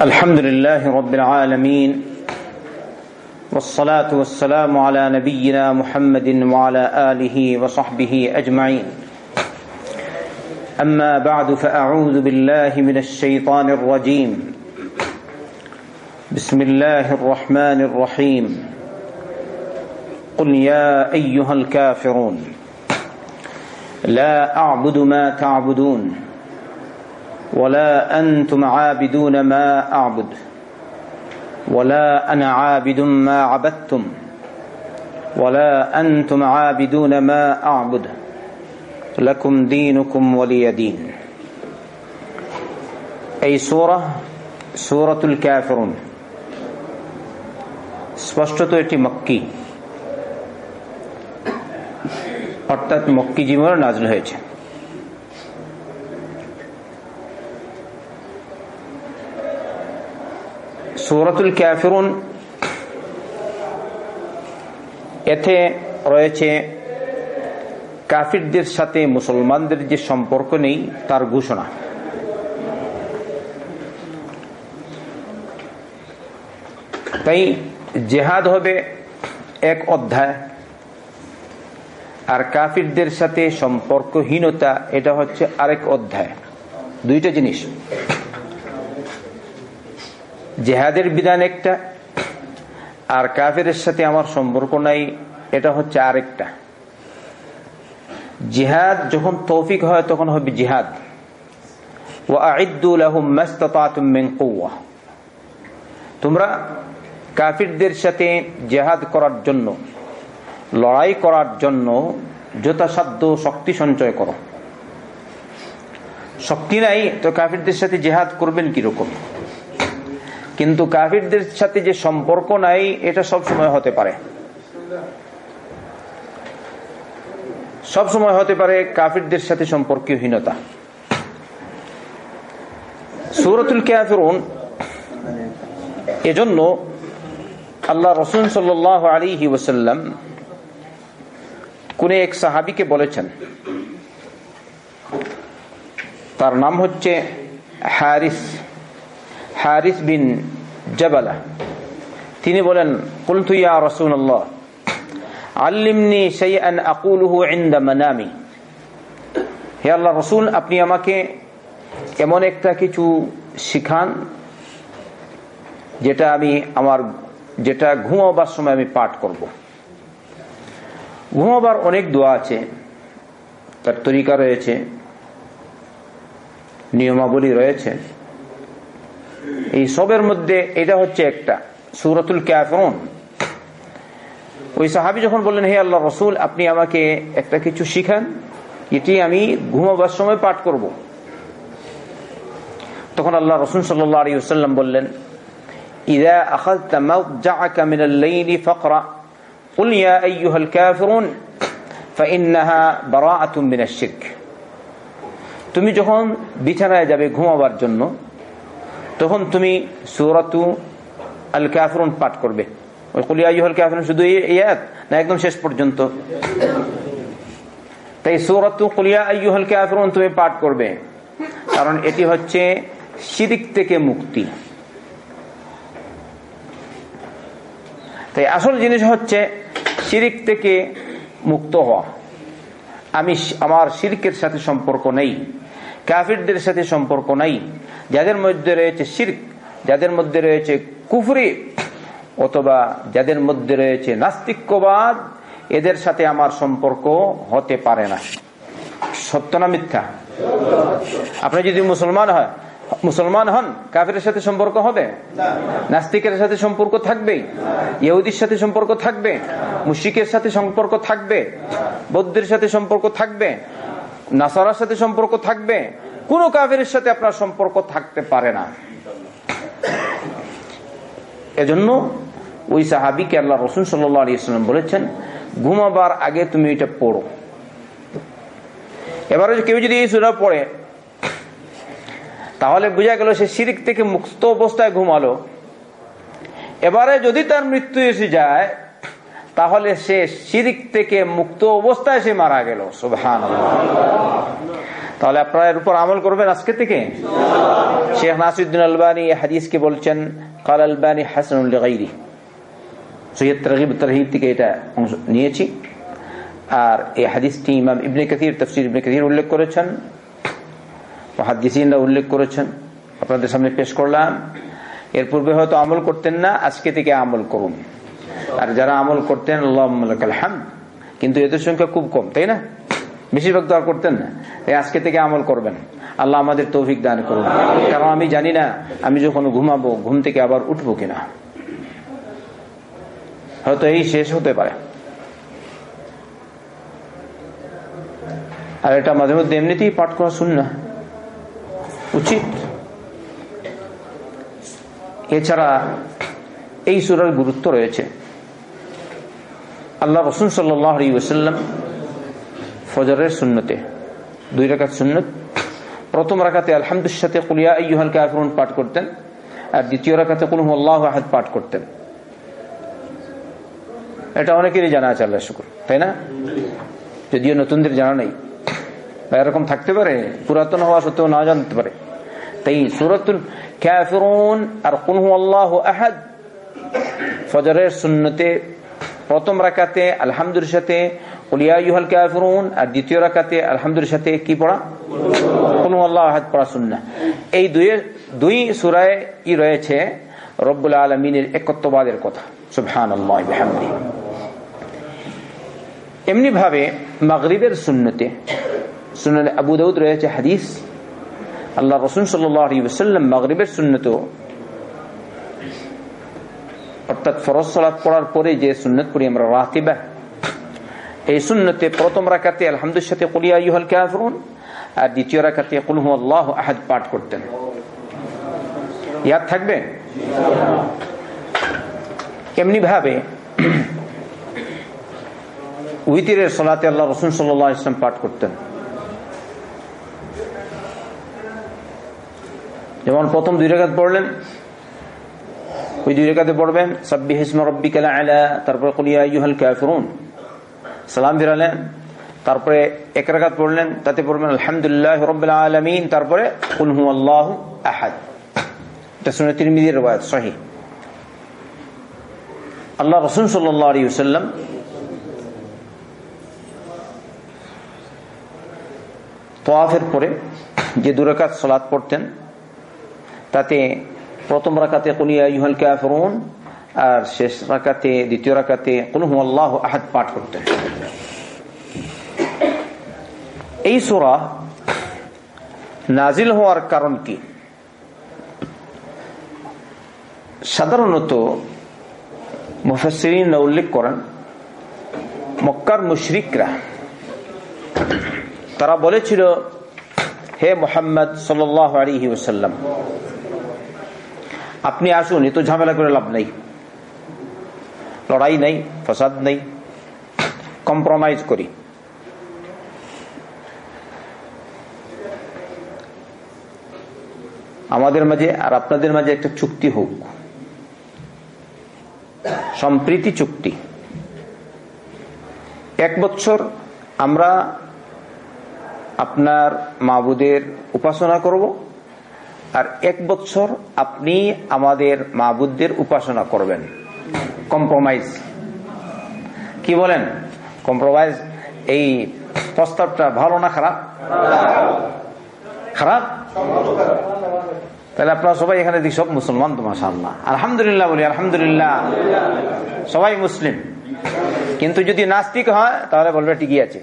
الحمد لله رب العالمين والصلاة والسلام على نبينا محمد وعلى آله وصحبه أجمعين. أما بعد فأعوذ بالله من الشيطان الرجيم. بسم الله الرحمن الرحيم. قل يا أيها الكافرون لا أعبد ما تعبدون. ولا أنتم عابدون ما أعبد ولا أنا عابد ما عبدتم ولا أنتم عابدون ما أعبد لكم دينكم ولي دين أي سورة سورة الكافرون স্পষ্টত এটি মক্কি অর্থাৎ মক্কি জীবনে নাজল হয়েছে সৌরতুল ক্যাফিরুন এতে রয়েছে কাফিরদের সাথে মুসলমানদের যে সম্পর্ক নেই, তার ঘোষণা। তাই জেহাদ হবে এক অধ্যায়। আর কাফিরদের সাথে সম্পর্কহীনতা, এটা হচ্ছে আরেক অধ্যায়। দুইটা জিনিস। জেহাদের বিধান একটা, আর কাফের সাথে আমার সম্পর্ক নাই, এটা হচ্ছে আরেকটা। জিহাদ যখন তৌফিক হয়, তখন হবে জিহাদ। তোমরা কাফিরদের সাথে জেহাদ করার জন্য, লড়াই করার জন্য যথাসাধ্য শক্তি সঞ্চয় করো। শক্তি নাই, তো কাফিরদের সাথে জেহাদ করবেন কীরকম? কিন্তু কাফিরদের সাথে যে সম্পর্ক নাই, এটা সব সময় হতে পারে। সব সময় হতে পারে কাফিরদের সাথে সম্পর্কহীনতা। সুরতুল ক্যাফিরুন এজন্য আল্লাহ রসুল সাল আলী ওসাল্লাম কোন এক সাহাবিকে বলেছেন, তার নাম হচ্ছে হ্যারিস হারিস বিন জবালা। তিনি বলেন, কুলতু ইয়া রাসূলুল্লাহ, আল্লিমনি শাইআন আকুলুহু ইনদা মানামি। হে আল্লাহ রাসূল, আপনি আমাকে এমন একটা কিছু শিখান, যেটা আমি আমার, যেটা ঘুমাবার সময় আমি পাঠ করব। ঘুমাবার অনেক দোয়া আছে, তার তরিকা রয়েছে, নিয়মাবলী রয়েছে। এই সবের মধ্যে এটা হচ্ছে একটা সুরতুল ক্যাফরুন ওই সাহাবি যখন বললেন হে আল্লাহ রসুল আপনি আমাকে একটা কিছু শিখান এটি আমি ঘুমাবার সময় পাঠ করব তখন আল্লাহ রসুল সাল্লাম বললেন إذا أخذت مضجعك من الليل فاقرأ قل يا أيها الكافرون فإنها براءة من الشرك তুমি যখন বিছানায় যাবে ঘুমাবার জন্য তখন তুমি সুরাতু আল কাফরুন পাঠ করবে। ওই কলিয়া কাফরুন, শুধু ইয়াত না, একদম শেষ পর্যন্ত? তাই সুরাতু কলিয়া আইয়ুহল কাফরুন তুমি পাঠ করবে। কারণ এটি হচ্ছে শিরিক থেকে মুক্তি। তাই আসল জিনিস হচ্ছে শিরিক থেকে মুক্ত হওয়া। আমি আমার শিরকের সাথে সম্পর্ক নেই, কাফিরদের সাথে সম্পর্ক নাই। যাদের মধ্যে রয়েছে শির্ক, যাদের মধ্যে রয়েছে কুফরি, অথবা যাদের মধ্যে রয়েছে নাস্তিক্যবাদ, এদের সাথে আমার সম্পর্ক হতে পারে না। সত্য না মিথ্যা? আপনি যদি মুসলমান হয়, মুসলমান হন কাফের সাথে সম্পর্ক হবে? নাস্তিকের সাথে সম্পর্ক থাকবে? ইহুদির সাথে সম্পর্ক থাকবে? মুশিকের সাথে সম্পর্ক থাকবে? বৌদ্ধের সাথে সম্পর্ক থাকবে? নাসারার সাথে সম্পর্ক থাকবে? কোন কাফের সাথে আপনার সম্পর্ক থাকতে পারে না। এজন্য ওই সাহাবিকে আল্লাহ রসুন সাল্লাম বলেছেন, ঘুমাবার আগে তুমি এটা পড়ো। এবারে কেউ যদি এই সুরা পড়ে, তাহলে বোঝা গেল সে শিরিক থেকে মুক্ত অবস্থায় ঘুমালো। এবারে যদি তার মৃত্যু এসে যায় তাহলে সে শিরিক থেকে মুক্ত অবস্থায় সে মারা গেল সুবহান তাহলে আপনারা এর উপর আমল করবেন আজকে থেকে? শেখ নাসিউদ্দিন আলবানী হাদিসকে বলছেন, কাল আলবানী হাসানুল তরহিব থেকে এটা নিয়েছি। আর এই হাদিসটি তফসির উল্লেখ করেছেন উল্লেখ করেছেন। আপনাদের সামনে পেশ করলাম। এর পূর্বে হয়তো আমল করতেন না, আজকে থেকে আমল করুন। আর যারা আমল করতেন আল্লাহ হাম কিন্তু এদের সংখ্যা খুব কম, তাই না? বেশিরভাগ তো আর করতেন না। আজকে থেকে আমল করবেন। আল্লাহ আমাদের তৌফিক দান করুন। কারণ আমি জানি না, আমি যখন ঘুমাবো, ঘুম থেকে আবার উঠবো কিনা। হয়তো এই শেষ হতে পারে। আর এটা মাঝে মধ্যে এমনিতেই পাঠ করা শুন না উচিত। এছাড়া এই সুরার গুরুত্ব রয়েছে। আল্লাহ রসুন সাল্লাম ফজরের সুন্নতে দুই রাকাত সুন্নত, প্রথম রাখাতে আলহামদুর সাথে কুলিয়া ইহাল কাফরুন পাঠ করতেন, আর দ্বিতীয় রাখাতে কুলহু আল্লাহ আহাদ পাঠ করতেন। এটা অনেকেরই জানা আছে আল্লাহ শুকুর, তাই না? যদিও নতুনদের জানা নেই। এরকম থাকতে পারে, পুরাতন হওয়া সত্ত্বেও না জানতে পারে। তাই সুরতুল ক্যাফিরুন আর কুলহু আল্লাহ আহাদ ফজরের সুন্নতে প্রথম রাকাতে আলহামদুর সাথে একত্ববাদের কথা। এমনি ভাবে মাগরিবের সুন্নতে সুনান আবু রয়েছে হাদিস, আল্লাহ রসুন সাল্লাম মাগরিবের সুন্নত অর্থাৎ ফরজ সালাত পড়ার পরে যে সুন্নত পড়ি আমরা রাতিবা। এই সুন্নতে প্রথম রাখাতে আলহামদুর সাথে কুলিয়া ইউহাল কাফরুন, আর দ্বিতীয় রাখাতে কুলহু আল্লাহ আহাদ পাঠ করতেন। ইয়াদ থাকবে? এমনি ভাবে? উইতিরের সলাতে আল্লাহ রসুন সাল্লাহ ইসলাম পাঠ করতেন। যেমন প্রথম দুই রেখাত পড়লেন ওই দুই রেখাতে পড়বেন সাব্বি হিসমা রব্বি কালা আলা, তারপরে কলিয়া ইউহাল কাফরুন। সালাম ফিরালেন, তারপরে এক রেখাত পড়লেন, তাতে পড়বেন আলহামদুলিল্লাহ রব্বুল আলমিন, তারপরে কুলহু আল্লাহ আহাদ তাতে প্রথম রাকাতে কুলিয়া ইউহাল কাফরুন, আর শেষ রাকাতে, দ্বিতীয় রাকাতে কুলহু আল্লাহ আহাদ পাঠ করতেন এই সোরা নাজিল হওয়ার কারণ কি? সাধারণত মুফাসিরিন উল্লেখ করেন, মক্কার মুশরিকরা, তারা বলেছিল, হে মোহাম্মদ সাল আলী ওসাল্লাম আপনি আসুন এত ঝামেলা করে লাভ নেই। লড়াই নেই, ফসাদ নেই। কম্প্রোমাইজ করি। আমাদের মাঝে আর আপনাদের মাঝে একটা চুক্তি হোক। সম্প্রীতি চুক্তি। এক বছর আমরা আপনার মাবুদের উপাসনা করব। আর এক বছর আপনি আমাদের মাবুদদের উপাসনা করবেন। কম্প্রোমাইজ কি বলেন? কম্প্রোমাইজ এই প্রস্তাবটা ভালো না খারাপ? খারাপ? তাহলে আপনারা সবাই এখানে দেখি সব মুসলমান তো মাসাল্লাহ আলহামদুলিল্লাহ বলি, আলহামদুলিল্লাহ। সবাই মুসলিম। কিন্তু যদি নাস্তিক হয়, তাহলে বলবে ঠিকই আছে।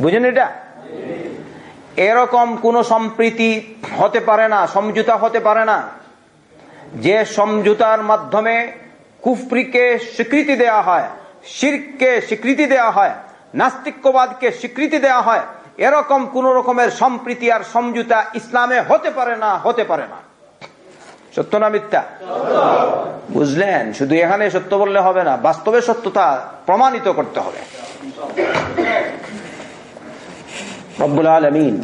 বুঝেন এটা? এরকম কোন সম্প্রীতি হতে পারে না, সমঝোতা হতে পারে না। যে সমঝোতার মাধ্যমে কুফরিকে স্বীকৃতি দেয়া হয় শিরকে স্বীকৃতি দেয়া হয়, নাস্তিক্যবাদকে স্বীকৃতি দেয়া হয়, এরকম কোন রকমের সম্প্রীতি আর সমঝোতা ইসলামে হতে পারে না, হতে পারে না। সত্য না মিথ্যা? বুঝলেন? শুধু এখানে সত্য বললে হবে না, বাস্তবে সত্যতা প্রমাণিত করতে হবে। রব্বুল আলমিন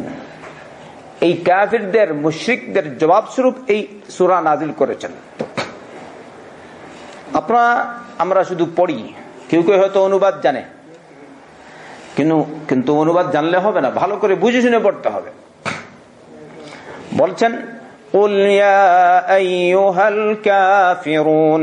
এই কাফিরদের মুশ্রিকদের জবাবস্বরূপ এই সুরা নাজিল করেছেন আপনারা আমরা শুধু পড়ি কেউ কেউ হয়তো অনুবাদ জানে কিন্তু কিন্তু অনুবাদ জানলে হবে না ভালো করে বুঝে শুনে পড়তে হবে বলছেন قل يا أيها الكافرون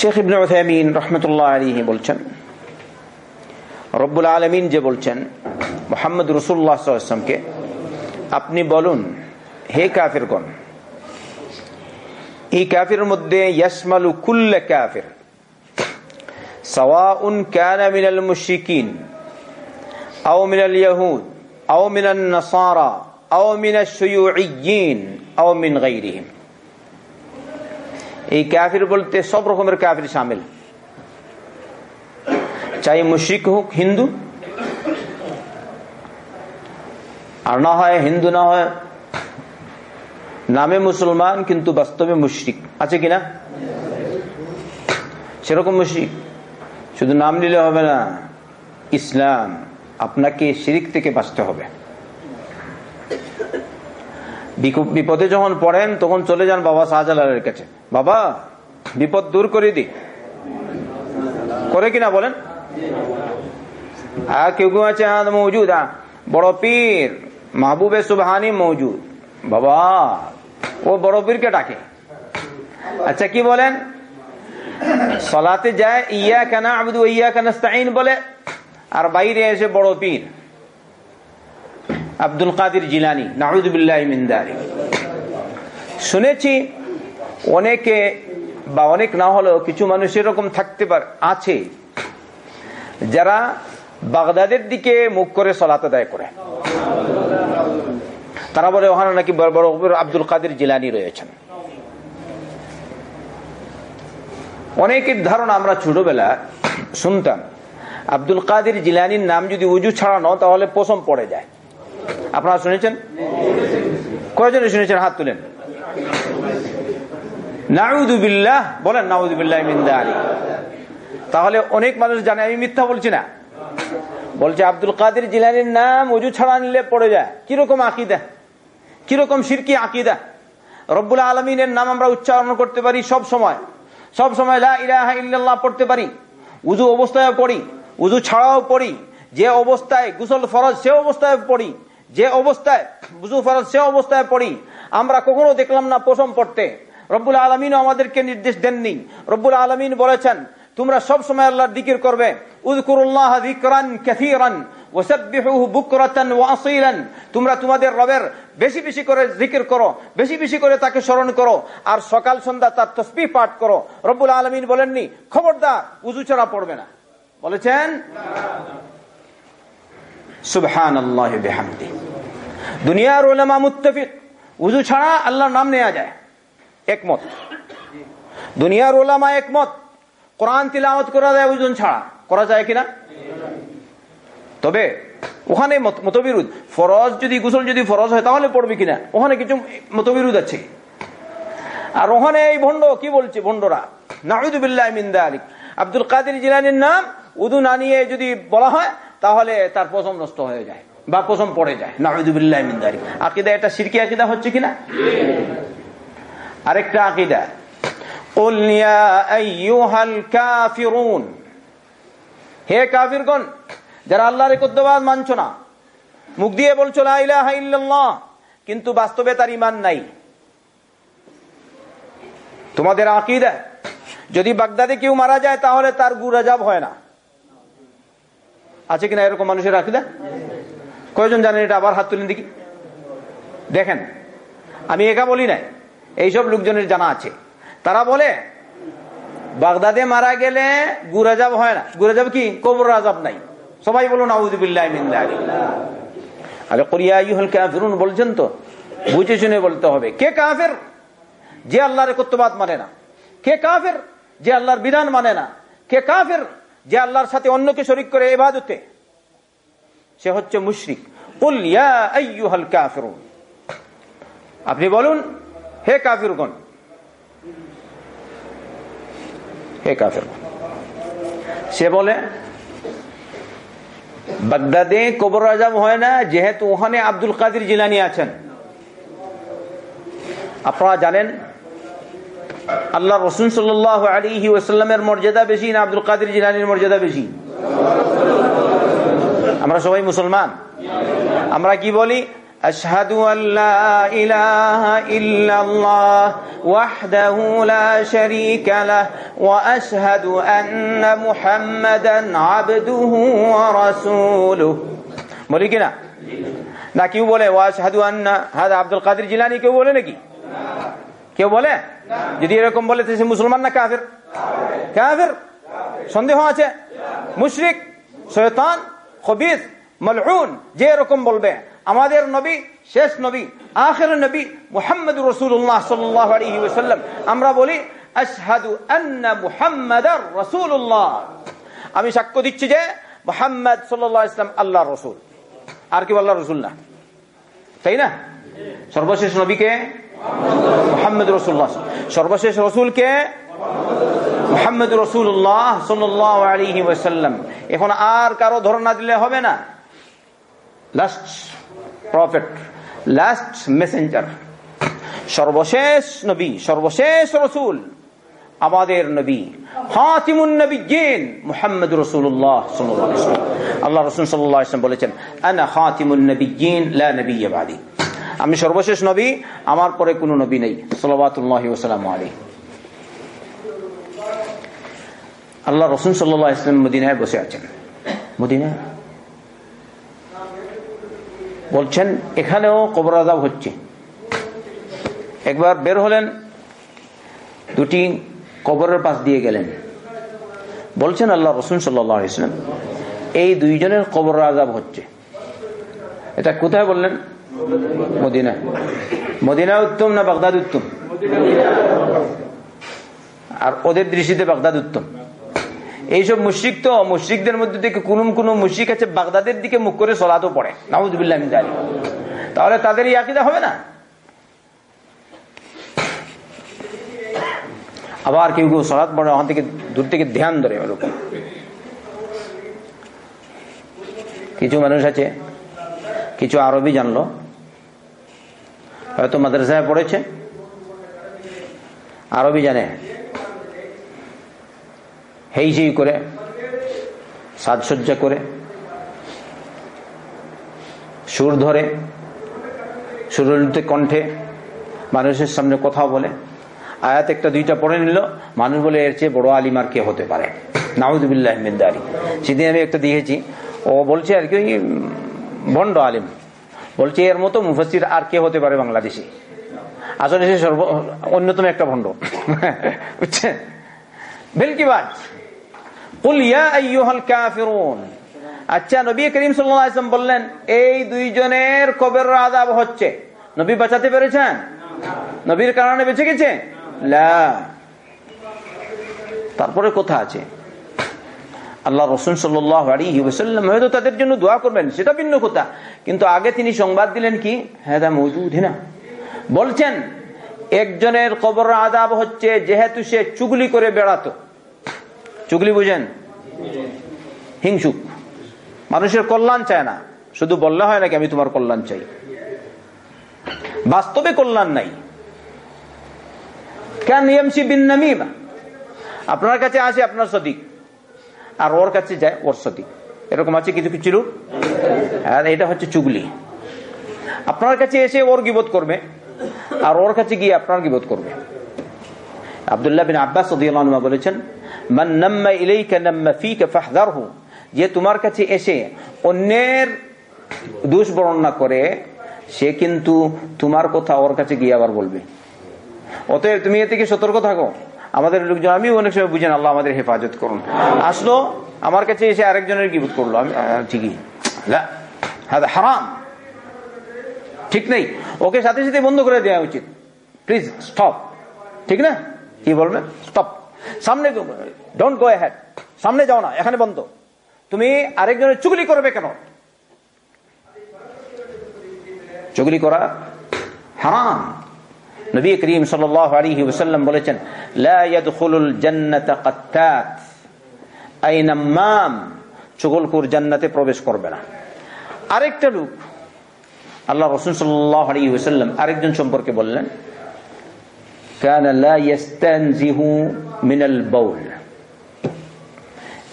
শেখ ইবনে উথাইমিন রহমতুল্লাহ আলাইহি বলছেন, রব্বুল আলমিন যে বলছেন, মোহাম্মদ রসুল্লাহ সাল্লামকে আপনি বলুন, হে কাফিরগণ, এই কাফির মধ্যে ইয়াসমালু কুল্লে কাফির, সাওয়াউন কানা মিনাল মুশরিকিন, আও মিনাল ইয়াহুদ, আও মিনান নাসারা, আও মিনাশ শুয়ুইয়িন আও মিন গায়রিহিম এই কাফির বলতে সব রকমের কাফির শামিল চাই মুশরিক হোক, হিন্দু। আর না হয় হিন্দু, না হয় নামে মুসলমান, কিন্তু বাস্তবে মুশরিক। আছে কিনা সেরকম মুশরিক। শুধু নাম নিলে হবে না, ইসলাম আপনাকে শিরিক থেকে বাঁচতে হবে। বিপদে যখন পড়েন, তখন চলে যান বাবা শাহজালালের কাছে। বাবা, বিপদ দূর করে দি। করে কিনা বলেন? আর কেউ কেউ আছে মৌজুদ বড় পীর, মাহবুবে সুবহানি মৌজুদ। বাবা, ও বড় পীরকে ডাকে। আচ্ছা কি বলেন? সলাতে যায়, ইয়া কেনা আবদু ইয়া কানাস্তাইন বলে, আর বাইরে এসে বড় পীর। আব্দুল কাদির জিলানি নাহুদুবিল্লাহ মিন্দারি শুনেছি অনেকে বা অনেক না হলেও কিছু মানুষ এরকম থাকতে পারে, আছে, যারা বাগদাদের দিকে মুখ করে সলাত আদায় করে। তারা বলে, ওখানে নাকি বড় বড় আব্দুল কাদের জিলানি রয়েছেন। অনেকের ধারণা আমরা ছোটবেলা শুনতাম, আব্দুল কাদের জিলানির নাম যদি উজু ছাড়ানো তাহলে পশম পড়ে যায়। আপনারা শুনেছেন? কয়জনে শুনেছেন? হাত তুলেন। নাউদুবিল্লাহ বলেন নাউদুবিল্লাহ তাহলে অনেক মানুষ জানে, আমি মিথ্যা বলছি না। বলছে আব্দুল কাদের জিলানির নাম উজু ছাড়া নিলে পড়ে যায়। কীরকম আকিদা? কীরকম সিরকি আকিদা? রব্বুল আলমিনের নাম আমরা উচ্চারণ করতে পারি সব সময়। সব সময় ইল্লাল্লাহ পড়তে পারি। উজু অবস্থায় পড়ি, উজু ছাড়াও পড়ি। যে অবস্থায়, গুসল ফরজ সে অবস্থায় পড়ি। যে অবস্থায় বুজু ফরজ, সে অবস্থায় পড়ি। আমরা কখনো দেখলাম না প্রথম পড়তে। রব্বুল আলমিনও আমাদেরকে নির্দেশ দেননি। রব্বুল আলমিন বলেছেন, তোমরা সব সময় আল্লাহর দিকির করবে। উযকুরুল্লাহ যিকরান কাসীরান ওয়াসাব্বিহুহু বুকরাতান ওয়া আসীলান। তোমরা তোমাদের রবের বেশি বেশি করে জিকির করো, বেশি বেশি করে তাকে স্মরণ করো, আর সকাল সন্ধ্যা তার তসবিহ পাঠ করো। রব্বুল আলামিন বলেননি, খবরদার, উযু ছাড়া পড়বে না। বলেছেন? সুবহানাল্লাহি বিহামদি। দুনিয়ার উলামা মুত্তাফিক উযু ছাড়া আল্লাহর নাম নেওয়া যায়। একমত। দুনিয়ার ওলামা একমত, কোরআন তিলাওয়াত করা যায় ওজন ছাড়া। করা যায় কিনা? তবে ওখানে মতবিরোধ। ফরজ যদি, গুসল যদি ফরজ হয়, তাহলে পড়বে কিনা? ওখানে কিছু মতবিরোধ আছে। আর ওখানে এই ভণ্ড, কি বলছে ভণ্ডরা? নাহিদুবিল্লাহ মিন্দা আলী আব্দুল কাদের জিলানির নাম উদু না নিয়ে যদি বলা হয় তাহলে তার পশম নষ্ট হয়ে যায় বা পশম পড়ে যায় নাহিদুবিল্লাহ মিন্দা আলী আকিদা এটা সিরকি আকিদা হচ্ছে কিনা আরেকটা আকিদা قل يا ايها الكافرون হে কাফিরগণ যারা আল্লাহর একত্ববাদ মানছো না মুখ দিয়ে বলছো লা ইলাহা ইল্লাল্লাহ কিন্তু বাস্তবে তার ইমান নাই তোমাদের আকিদা যদি বাগদাদে কেউ মারা যায় তাহলে তার গুরাজাব হয় না আছে কিনা এরকম মানুষের আকিদা? কয়জন জানেন এটা? আবার হাত তুলেন দেখি। দেখেন, আমি একা বলি নাই, এইসব লোকজনের জানা আছে। তারা বলে, বাগদাদে মারা গেলে গুরাজাব হয় না। গুরাজাব কি? কবর আজাব নাই। সবাই বলুন আউদুবিল্লাহ আরে বলছেন তো, বুঝে শুনে বলতে হবে। কে কাফের? যে আল্লাহর কর্তবাদ মানে না। কে কাফের? যে আল্লাহর বিধান মানে না। কে কাফের? যে আল্লাহর সাথে অন্যকে শরিক করে এবাদতে সে হচ্ছে মুশরিক। আপনি বলুন, হে কাফিরগণ, হে কাফির সে বলে, বাগদাদে কবর আজম হয় না, যেহেতু ওখানে আব্দুল কাদির জিলানি আছেন। আপনারা জানেন الله الرسول صلى الله عليه وسلم المرجدة بجين عبد القادر جلاني المرجدة بجين امرا شوي مسلمان امرا كي بولي أشهد أن لا إله إلا الله وحده لا شريك له وأشهد أن محمدا عبده ورسوله مولينا نا كيو بولي وأشهد أن هذا عبد القادر جلاني كيو بولي نكي কেউ বলে? যদি এরকম বলে সে মুসলমান না কাফের? কাফের? সন্দেহ আছে? মুশরিক? শয়তান? খবিস মলউন? যে এরকম বলবে। আমাদের নবী, শেষ নবী, আখের নবী মুহাম্মদ রসুল্লাহ সাল্লাম আমরা বলি, আশহাদু আন্না রাসূলুল্লাহ। আমি সাক্ষ্য দিচ্ছি যে, মুহাম্মদ আলাইহি ইসলাম আল্লাহর রাসূল। আর কি আল্লাহ রাসূল না। তাই না? সর্বশেষ নবীকে মোহাম্মদ রসুল্লাহ সর্বশেষ রসুলকে মোহাম্মদ রসুল্লাহ সাল্লাহ ওয়াসাল্লাম। এখন আর কারও ধর্ণা দিলে হবে না। লাস্ট প্রফেট লাস্ট মেসেঞ্জার সর্বশেষ নবী, সর্বশেষ রসুল, আমাদের নবী হাতিমুন নবী জিন মুহাম্মদ রসুল্লাহ আল্লাহ রসুল সাল্লাম বলেছেন, আনা হাতিমুন নবী জিন লা নবী বাদী। আমি সর্বশেষ নবী, আমার পরে কোনো নবী নেই। সাল্লাহ ওসালাম আলী আল্লাহ রসুন সাল্লাহ ইসলাম মদিনায় বসে আছেন। মদিনায় বলছেন, এখানেও কবর আজাব হচ্ছে। একবার বের হলেন, দুটি কবরের পাশ দিয়ে গেলেন। বলছেন, আল্লাহ রসুন সাল্লাহ ইসলাম এই দুইজনের কবর আজাব হচ্ছে। এটা কোথায় বললেন? মদিনা। মদিনা উত্তম না বাগদাদ উত্তম? আর ওদের দৃষ্টিতে বাগদাদ উত্তম। এইসব মুশ্রিক তো, মুশ্রিকদের মধ্যে থেকে কোন কোন মুশ্রিক আছে, বাগদাদের দিকে মুখ করে সলাতো পড়ে। নাউজুবিল্লাহ তাহলে তাদের এই আকিদা হবে না? আবার কেউ কেউ সলাৎ পড়ে, ওখান থেকে দূর থেকে ধ্যান ধরে ওরকম কিছু মানুষ আছে কিছু আরবি জানলো। হয়তো মাদ্রাসায় পড়েছে। আরবি জানে। হেই করে, সাজসজ্জা করে, সুর ধরে, সুরলিত কণ্ঠে মানুষের সামনে কথা বলে। আয়াত একটা দুইটা পড়ে নিল, মানুষ বলে, এর চেয়ে বড় আলিমার কে হতে পারে? নাউদুবিল্লাহ মিন্দারি সেদিন আমি একটা দিয়েছি ও বলছে আর কি ভণ্ড আলিম। বলছে এর মতো মুফাসির আর কে হতে পারে বাংলাদেশে? আসলে সে সর্ব অন্যতম একটা ভণ্ড। বুঝছেন? ভেলকিবাজ আচ্ছা নবী করিম সাল্লাম বললেন, এই দুইজনের কবের আদাব হচ্ছে। নবী বাঁচাতে পেরেছেন? নবীর কারণে বেঁচে গেছে? তারপরে কথা আছে? আল্লাহ রসুন সাল্লাম হয়তো তাদের জন্য দোয়া করবেন, সেটা ভিন্ন কথা। কিন্তু আগে তিনি সংবাদ দিলেন কি? হ্যাঁ মৌজুদ না? বলছেন, একজনের কবর আদাব হচ্ছে যেহেতু সে চুগলি করে বেড়াতো। চুগলি বুঝেন? হিংসুক। মানুষের কল্যাণ চায় না। শুধু বললে হয় নাকি, আমি তোমার কল্যাণ চাই? বাস্তবে কল্যাণ নাই। কেন এমসি বিন নামিমা? আপনার কাছে আসে আপনার সদিক। আর ওর কাছে যায় ওর সদিক এরকম আছে কিছু কিছু লোক আর এটা হচ্ছে চুগলি। আপনার কাছে এসে ওর গিবোধ করবে, আর ওর কাছে গিয়ে আপনার গিবোধ করবে। আবদুল্লাহ বিন আব্বাস বলেছেন যে তোমার কাছে এসে অন্যের দোষ করে, সে কিন্তু তোমার কথা ওর কাছে গিয়ে আবার বলবে। অতএব তুমি এ থেকে সতর্ক থাকো। আমাদের লোকজন আমি অনেক সময় বুঝেন আল্লাহ আমাদের হেফাজত করুন। আসলো, আমার কাছে এসে আরেকজনের গিবত করল। আমি ঠিকই। হারাম। ঠিক নেই। ওকে সাথে সাথে বন্ধ করে দেওয়া উচিত। Please, stop. ঠিক না? কি বলবে? স্টপ। সামনে ডোন্ট গো হ্যাড সামনে যাও না, এখানে বন্ধ। তুমি আরেকজনের চুগলি করবে কেন? চুগলি করা হারাম। নবী করিম সাল্লাম বলেছেন চুগলকুর জান্নাতে প্রবেশ করবে না। আরেকটা লোক আল্লাহ রসুন সাল্লাম আরেকজন সম্পর্কে বললেন মিনাল বাউল।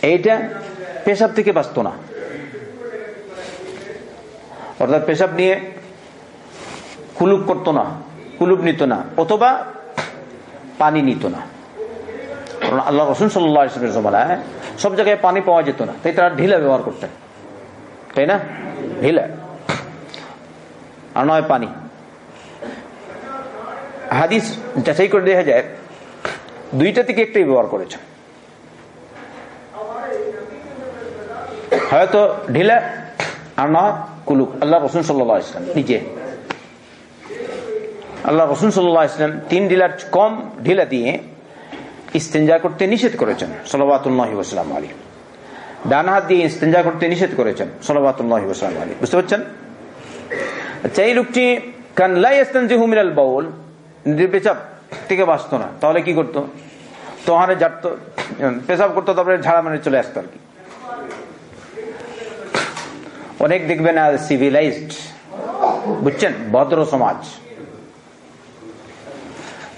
এইটা পেশাব থেকে বাঁচত না। অর্থাৎ পেশাব নিয়ে কুলুপ করতো না। কুলুপ নিত না, অথবা পানি নিত না। কারণ আল্লাহ রসুন সাল্লামের জমানায় সব জায়গায় পানি পাওয়া যেত না। তাই তারা ঢিলা ব্যবহার করতেন। তাই না? ঢিলা। আর নয় পানি। হাদিস যাচাই করে দেখা যায়, দুইটা থেকে একটাই ব্যবহার করেছে। হয়তো ঢিলা আর না কুলুক আল্লাহ রসুন সাল্লাহ ইসলাম নিজে। আল্লাহ রসুন সাল্লাহ ইসলাম তিন ঢিলার কম ঢিলা দিয়ে ইস্তেঞ্জা করতে নিষেধ করেছেন সলবাতুল্লাহ ওসালাম আলী ডান হাত দিয়ে ইস্তেঞ্জা করতে নিষেধ করেছেন সলবাতুল্লাহ ওসালাম আলী বুঝতে পারছেন? আচ্ছা এই লোকটি কানলাই ইস্তেঞ্জিহু মিনাল বাউল পেশাব থেকে বাঁচতো না। তাহলে কি করতো? তোহারে জাটতো পেশাব করতো, তারপরে ঝাড়া মানে চলে আসতো আর কি। অনেক দেখবেন আর সিভিলাইজড বুঝছেন? ভদ্র সমাজ।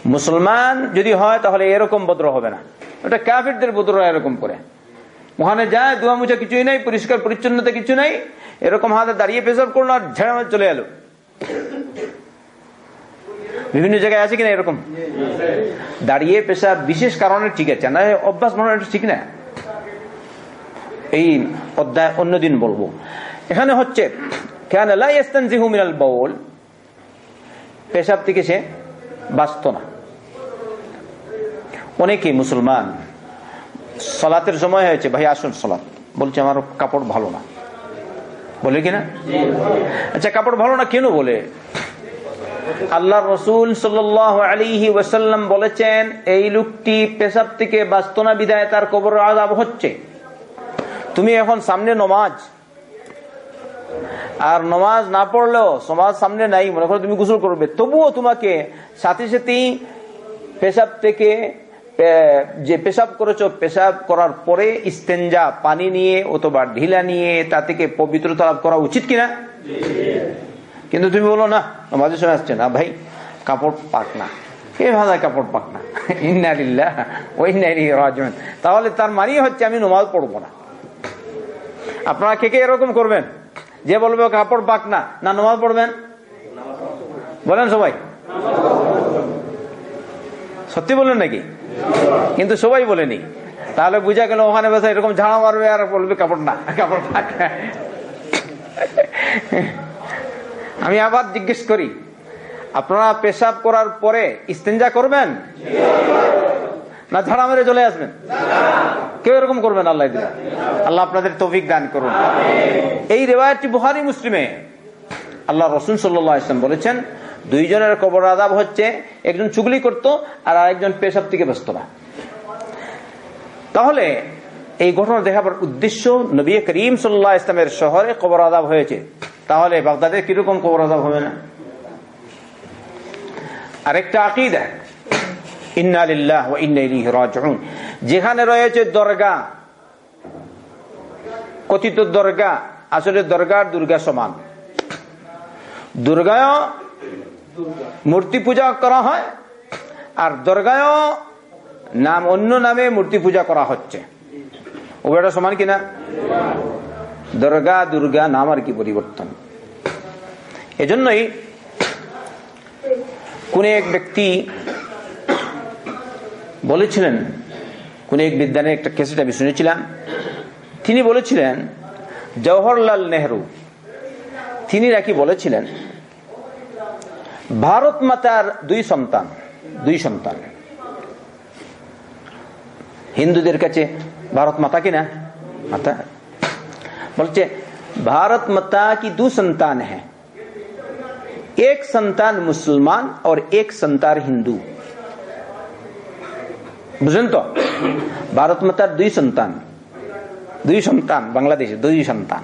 মুসলমান যদি হয় তাহলে এরকম ভদ্র হবে না। ওটা কাফিরদের ভদ্র এরকম করে। ওখানে যায় দুয়া মুছা কিছুই নাই, পরিষ্কার পরিচ্ছন্নতা কিছু নাই, এরকম হাতে দাঁড়িয়ে পেশাব করল আর ঝেড়া চলে এলো। বিভিন্ন জায়গায় আছে কিনা এরকম? দাঁড়িয়ে পেশাব বিশেষ কারণে ঠিক আছে, না অভ্যাস মনে ঠিক না। এই অধ্যায় অন্যদিন বলব। এখানে হচ্ছে বাউল পেশাব থেকে সে বাঁচত না। অনেকে মুসলমান। সলাতের সময় হয়েছে, ভাই, আসুন সলাত বলছে, আমার কাপড় ভালো না। বলে কিনা আচ্ছা কাপড় ভালো না কেন? বলে। আল্লাহ রসুল সাল আলিহি ওয়াসাল্লাম বলেছেন, এই লোকটি পেশাব থেকে বাস্তনা বিদায় তার কবর আজাব হচ্ছে। তুমি এখন সামনে নমাজ। আর নমাজ না পড়লেও সমাজ সামনে নাই। মনে করো তুমি গোসল করবে। তবুও তোমাকে সাথে সাথেই পেশাব থেকে যে পেশাব করেছ, পেশাব করার পরে ইস্তেঞ্জা পানি নিয়ে অথবা ঢিলা নিয়ে তা থেকে পবিত্রতা লাভ করা উচিত কিনা? কিন্তু তুমি বলো, না, নমাজের সময় আসছে না ভাই, কাপড় পাক না। কে ভাষায় কাপড় পাক না? নারী রাজমেন তাহলে তার মানি হচ্ছে আমি নমাজ পড়ব না। আপনারা কে কে এরকম করবেন? যে বলবে কাপড় পাক না না নমাজ পড়বেন? বলেন সবাই। সত্যি বললেন নাকি? কিন্তু সবাই বলেনি। তাহলে বুঝা গেল ওখানে বসে এরকম ঝাড়া মারবে আর বলবে কাপড় না, কাপড় আমি আবার জিজ্ঞেস করি, আপনারা পেশাব করার পরে ইস্তেঞ্জা করবেন? না ঝাড়া মেরে চলে আসবেন? কেউ এরকম করবেন আল্লাহ আল্লাহ আপনাদের তৌফিক দান করুন। এই রেওয়ায়তটি বুহারি মুসলিমে। আল্লাহ রসুন সাল্লাহ ইসলাম বলেছেন দুইজনের কবর আদাব হচ্ছে, একজন চুগলি করত আর আরেকজন পেশাব থেকে ব্যস্ত না। তাহলে এই ঘটনা দেখাবার উদ্দেশ্য নবী করিম সাল্লাহ ইসলামের শহরে কবর আদাব হয়েছে। তাহলে বাগদাদে কীরকম কবর আদাব হবে না? আরেকটা আকিদা যেখানে রয়েছে দরগা, কথিত দরগা, আসলে দরগার দুর্গা সমান। দুর্গায় মূর্তি পূজা করা হয়, আর দরগায় নাম, অন্য নামে মূর্তি পূজা করা হচ্ছে। ওটা সমান কিনা? দরগা, দুর্গা নাম আর কি পরিবর্তন। এজন্যই কোন এক ব্যক্তি বলেছিলেন, কোন এক বিদ্যানের একটা কেসেট আমি শুনেছিলাম, তিনি বলেছিলেন, জওহরলাল নেহরু, তিনি নাকি বলেছিলেন ভারত মাতার দুই সন্তান দুই সন্তান হিন্দুদের কাছে ভারত মাতা কিনা মাতা বলছে भारत माता की दो संतान है एक संतान मुसलमान और एक संतान हिंदू বুঝলেন তো ভারত মাতার দুই সন্তান দুই সন্তান বাংলাদেশে দুই সন্তান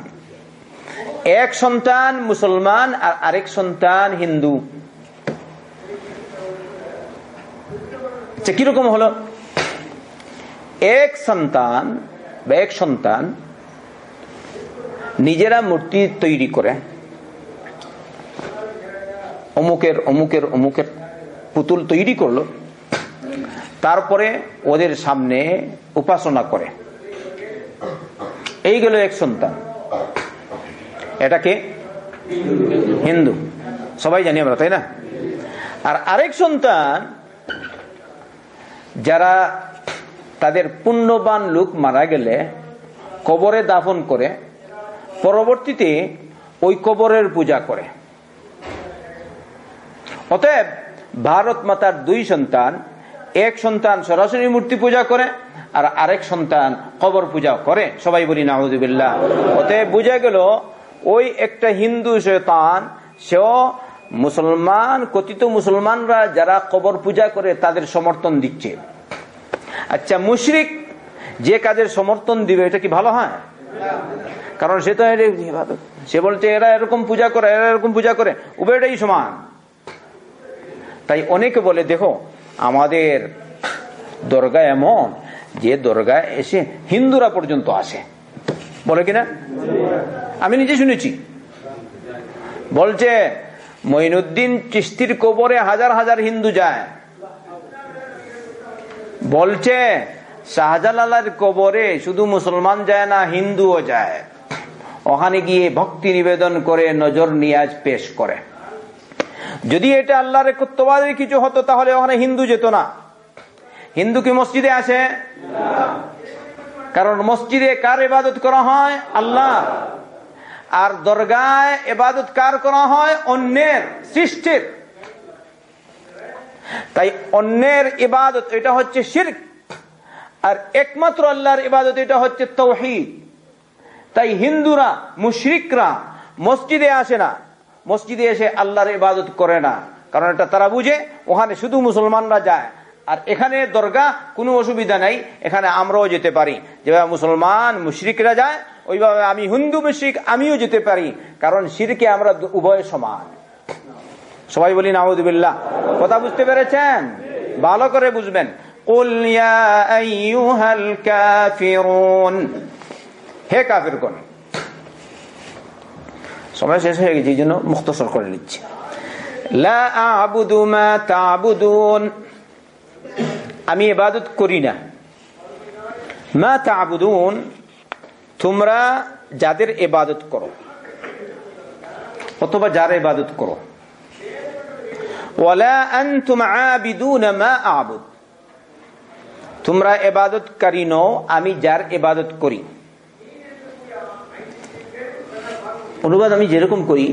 এক সন্তান মুসলমান আর আরেক সন্তান হিন্দু আচ্ছা, কীরকম হলো? এক সন্তান বা এক সন্তান নিজেরা মূর্তি তৈরি করে। অমুকের অমুকের অমুকের পুতুল তৈরি করল। তারপরে ওদের সামনে উপাসনা করে। এই গেল এক সন্তান। এটাকে হিন্দু। সবাই জানি আমরা তাই না? আর আরেক সন্তান যারা তাদের পুণ্যবান লোক মারা গেলে কবরে দাফন করে, পরবর্তীতে ওই কবরের পূজা করে। অতএব ভারত মাতার দুই সন্তান, এক সন্তান সরাসরি মূর্তি পূজা করে আর আরেক সন্তান কবর পূজা করে। সবাই বলি নাহদুবিল্লাহ অতএব বুঝা গেল, ওই একটা হিন্দু শৈতান সেও মুসলমান, কথিত মুসলমানরা যারা কবর পূজা করে তাদের সমর্থন দিচ্ছে। আচ্ছা মুশরিক যে কাজের সমর্থন দিবে, এটা কি ভালো হয়? কারণ সে তো সে বলছে, এরা এরকম পূজা করে, এরা এরকম পূজা করে, উভয়টাই সমান। তাই অনেকে বলে, দেখো, আমাদের দরগা এমন যে দরগা এসে হিন্দুরা পর্যন্ত আসে। বলে কিনা? আমি নিজে শুনেছি। বলছে মঈনুদ্দিন চিস্তির কবরে হাজার হাজার হিন্দু যায়। বলছে, শাহজালালের কবরে শুধু মুসলমান যায় না, হিন্দুও যায়। ওখানে গিয়ে ভক্তি নিবেদন করে নজর নিয়াজ পেশ করে। যদি এটা আল্লাহর একত্ববাদের কিছু হতো, তাহলে ওখানে হিন্দু যেত না। হিন্দু কি মসজিদে আসে? কারণ মসজিদে কার ইবাদত করা হয়? আল্লাহ। আর দরগায় এবাদত কার করা হয়? অন্যের, সৃষ্টির। তাই অন্যের ইবাদত, এটা হচ্ছে শির্ক। আর একমাত্র আল্লাহর ইবাদত, এটা হচ্ছে তৌহিদ। তাই হিন্দুরা, মুশরিকরা মসজিদে আসে না। মসজিদে এসে আল্লাহর ইবাদত করে না। কারণ এটা তারা বুঝে, ওখানে শুধু মুসলমানরা যায়। আর এখানে দরগা কোনো অসুবিধা নাই, এখানে আমরাও যেতে পারি। যেভাবে মুসলমান, মুশরিকরা যায় ওইভাবে আমি হিন্দু মুশরিক, আমিও যেতে পারি। কারণ শিরকে আমরা উভয় সমান। সবাই বলি নাউদুবিল্লাহ কথা বুঝতে পেরেছেন? ভালো করে বুঝবেন। হে কাফির কোন সময় শেষ হয়ে গেছে, এই জন্য মুক্তসর করে নিচ্ছে। আমি এবাদত করি না। মা তাবুদুন? তোমরা যাদের এবাদত করো, অথবা যার এবাদত করো। তোমরা এবাদতকারী আমি যার এবাদত করি। অনুবাদ আমি যেরকম করি,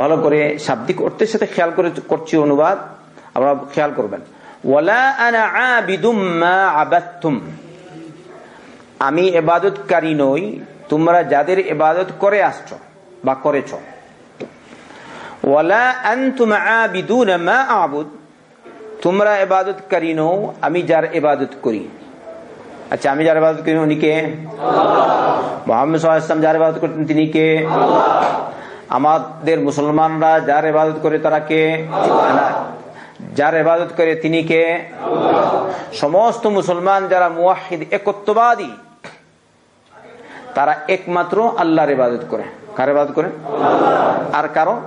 ভালো করে শাব্দিক অর্থের সাথে খেয়াল করে করছি অনুবাদ, আপনারা খেয়াল করবেন। আমি এবাদতকারী নই তোমরা যাদের এবাদত করে আসছ বা করেছ। তোমরা এবাদতকারী নও আমি যার এবাদত করি। আচ্ছা আমি যার ইবাদত করি উনি কে? যার ইবাদত করতেন তিনি কে? আমাদের মুসলমানরা যার ইবাদত করে তারা কে? যার ইবাদত করে তিনি কে? সমস্ত মুসলমান যারা মুওয়াহিদ একত্ববাদী তারা একমাত্র আল্লাহর ইবাদত করে। কার ইবাদত করে? আর কারও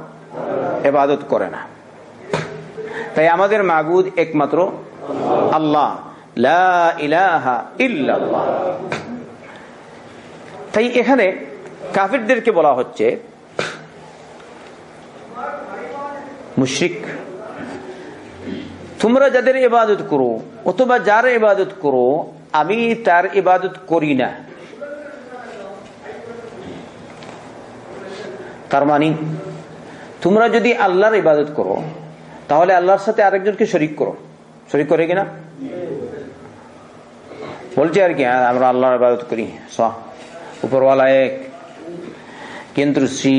ইবাদত করে না। তাই আমাদের মাগুদ একমাত্র আল্লাহ। তাই এখানে কাফিরদেরকে বলা হচ্ছে, মুশরিক। তোমরা যাদের ইবাদত করো, অথবা যার ইবাদত করো, আমি তার ইবাদত করি না। তার মানে তোমরা যদি আল্লাহর ইবাদত করো, তাহলে আল্লাহর সাথে আরেকজনকে শরিক করো। শরিক করে কিনা? বলছে আর কি আমরা আল্লাহর ইবাদত করি। উপরওয়ালা এক, কিন্তু শ্রী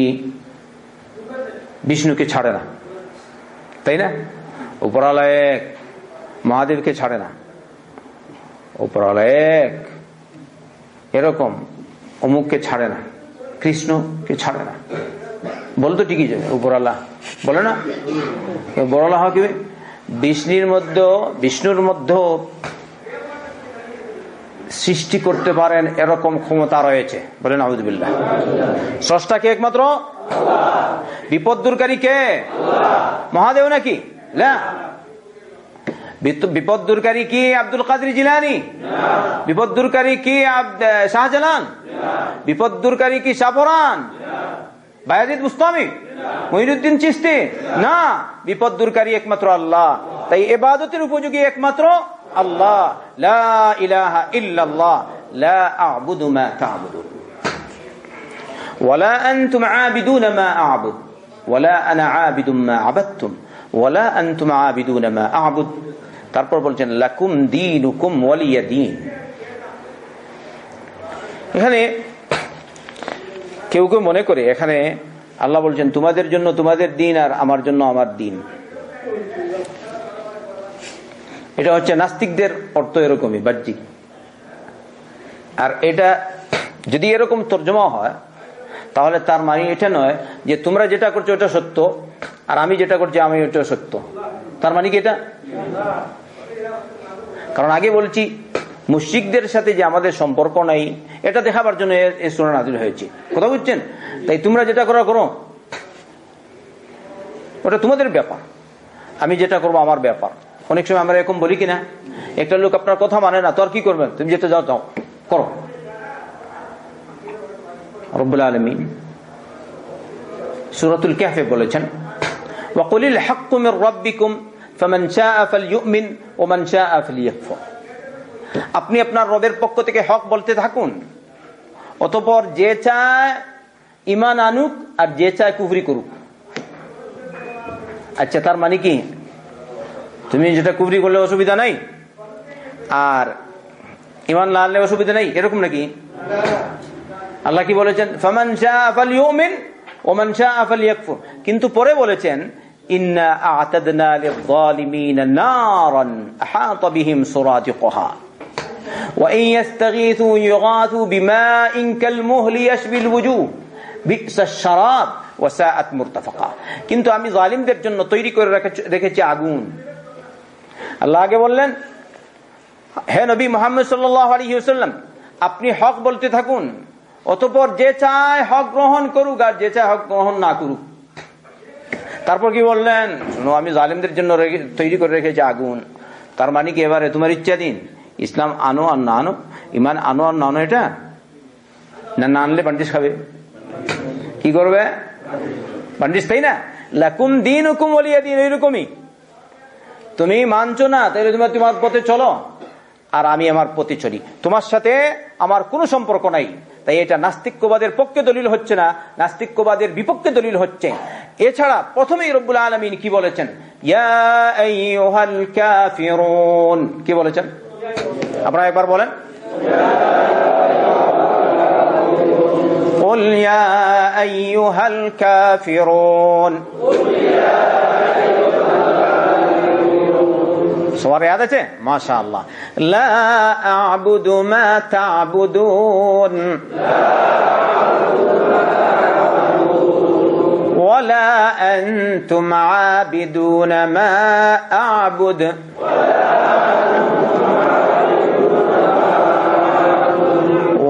বিষ্ণুকে ছাড়ে না। তাই না? উপরওয়ালা এক, মহাদেবকে ছাড়ে না। উপরওয়ালা এক, এরকম অমুককে ছাড়ে না, কৃষ্ণকে ছাড়ে না। বলে তো ঠিকই যাবে উপরাল্লাহ বলে না? বড়লা হওয়া কি বিষ্ণুর মধ্যে বিষ্ণুর মধ্যে সৃষ্টি করতে পারেন এরকম ক্ষমতা রয়েছে। বলেন আহমদুল্লাহ স্রষ্টা কে একমাত্র? বিপদ দূরকারী কে? মহাদেব নাকি? না বিপদ দূরকারী কি আব্দুল কাদের জিলানি? বিপদ দূরকারী কি শাহজালান বিপদ দূরকারী কি সাফরান বায়াজিদ মুস্তামি মহিনুদ্দিন চিস্তি। না, বিপদ দূরকারী একমাত্র আল্লাহ। তাই এবাদতের উপযোগী একমাত্র আল্লাহ। লা ইলাহা আ'বুদু মা তা'বুদুন। ওয়ালা আনতুম আবিদুন মা আ'বুদ। ওয়ালা আনা আবিদুম মা আবাদতুম। ওয়ালা আনতুম আবিদুন মা আ'বুদ। তারপর বলছেন, লাকুম দীনুকুম ওয়ালিয়া দীন। এখানে কেউ কেউ মনে করে, এখানে আল্লাহ বলছেন, তোমাদের জন্য তোমাদের দিন আর আমার জন্য আমার দিন। এটা হচ্ছে নাস্তিকদের অর্থ এরকমই, বাহ্যিক। আর এটা যদি এরকম তর্জমা হয়, তাহলে তার মানে এটা নয় যে তোমরা যেটা করছ ওটা সত্য, আর আমি যেটা করছি আমি ওটা সত্য। তার মানে কি এটা? কারণ আগে বলছি মুশিকদের সাথে যে আমাদের সম্পর্ক নাই এটা দেখাবার জন্য এই সুরা নাজির হয়েছে কথা বুঝছেন তাই তোমরা যেটা করো করো ওটা তোমাদের ব্যাপার আমি যেটা করবো আমার ব্যাপার অনেক সময় আমরা এরকম বলি কিনা একটা লোক আপনার কথা মানে না তো আর কি করবেন তুমি যেতে যাও যাও করো রব্বুল আলমী সুরতুল ক্যাফে বলেছেন ওয়াকুলিল হাক্কুমের রব্বিকুম فمن شاء فليؤمن ومن شاء فليكفر আপনি আপনার রবের পক্ষ থেকে হক বলতে থাকুন। অতপর যে চায় ইমান আনুক আর যে চায় কুফরি করুক। আচ্ছা তার মানে কি? তুমি যেটা কুফরি করলে অসুবিধা নাই? আর ইমান না আনলে অসুবিধা নেই? এরকম নাকি? আল্লাহ কি বলেছেন? ফমান শাহ আফাল ইউমিন ওমান শাহ আফাল কিন্তু পরে বলেছেন, ইন্না আতাদনা লিযালিমিনা নারান আহাত বিহিম সুরাতিকুহা وإن يستغيثوا يغاثوا بماء كالمهل يشبي الوجوه بئس الشراب وساءت مرتفقا কিন্তু আমি জালিমদের জন্য তৈরি করে রেখেছি আগুন আল্লাহ আগে বললেন হে নবী মোহাম্মদ সাল্লাল্লাহু আলাইহি ওয়াসাল্লাম আপনি হক বলতে থাকুন অতঃপর যে চায় হক গ্রহণ করুক আর যে চায় হক গ্রহণ না করুক তারপর কি বললেন আমি জালিমদের জন্য তৈরি করে রেখেছি আগুন তার মানে কি এবারে তোমার ইচ্ছা দিন ইসলাম আনো আর না আনো ইমান আনো আর না আনো এটা? না না আনলে বান্ডিস খাবে। কি করবে? বান্ডিস তাই না? লাকুম দিন হুকুম বলিয়া দিন এইরকমই। তুমি মানছো না, তাহলে তুমি তোমার পথে চলো। আর আমি আমার পথে চলি। তোমার সাথে আমার কোনো সম্পর্ক নাই। তাই এটা নাস্তিক্যবাদের পক্ষে দলিল হচ্ছে না, নাস্তিক্যবাদের বিপক্ষে দলিল হচ্ছে। এছাড়া প্রথমেই রব্বুল আলমিন কি বলেছেন? কি বলেছেন? আপনারা একবার বলেন قل يا أيها الكافرون সবার ইয়াদ আছে মাশা আল্লাহ লা আবুদু মা তাবুদুন ولا أنتم عابدون ما أعبد ولا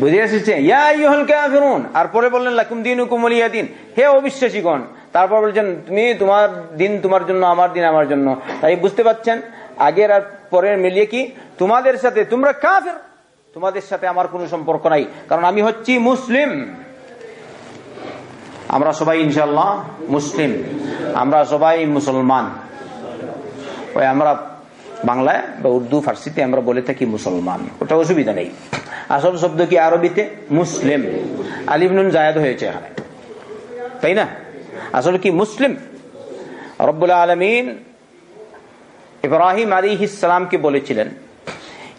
বুঝে এসেছে আর পরে বললেন, লাকুম দিন হুকুমলিয়া দিন। হে অবিশ্বাসীগণ, তারপর বলছেন, তুমি তোমার দিন তোমার জন্য, আমার দিন আমার জন্য। তাই বুঝতে পাচ্ছেন? আগের আর পরের মিলিয়ে কি? তোমাদের সাথে, তোমরা কাফের। তোমাদের সাথে আমার কোনো সম্পর্ক নাই। কারণ আমি হচ্ছি মুসলিম। আমরা সবাই ইনশাল্লাহ মুসলিম। আমরা সবাই মুসলমান। ওই আমরা বাংলায় বা উর্দু ফার্সিতে আমরা বলে থাকি মুসলমান ওটা অসুবিধা নেই আসল শব্দ কি আরবিতে মুসলিম আলিবনুন জায়দ হয়েছে এখানে তাই না আসলে কি মুসলিম রব্বুল আলমিন ইব্রাহিম আলী ইসলামকে বলেছিলেন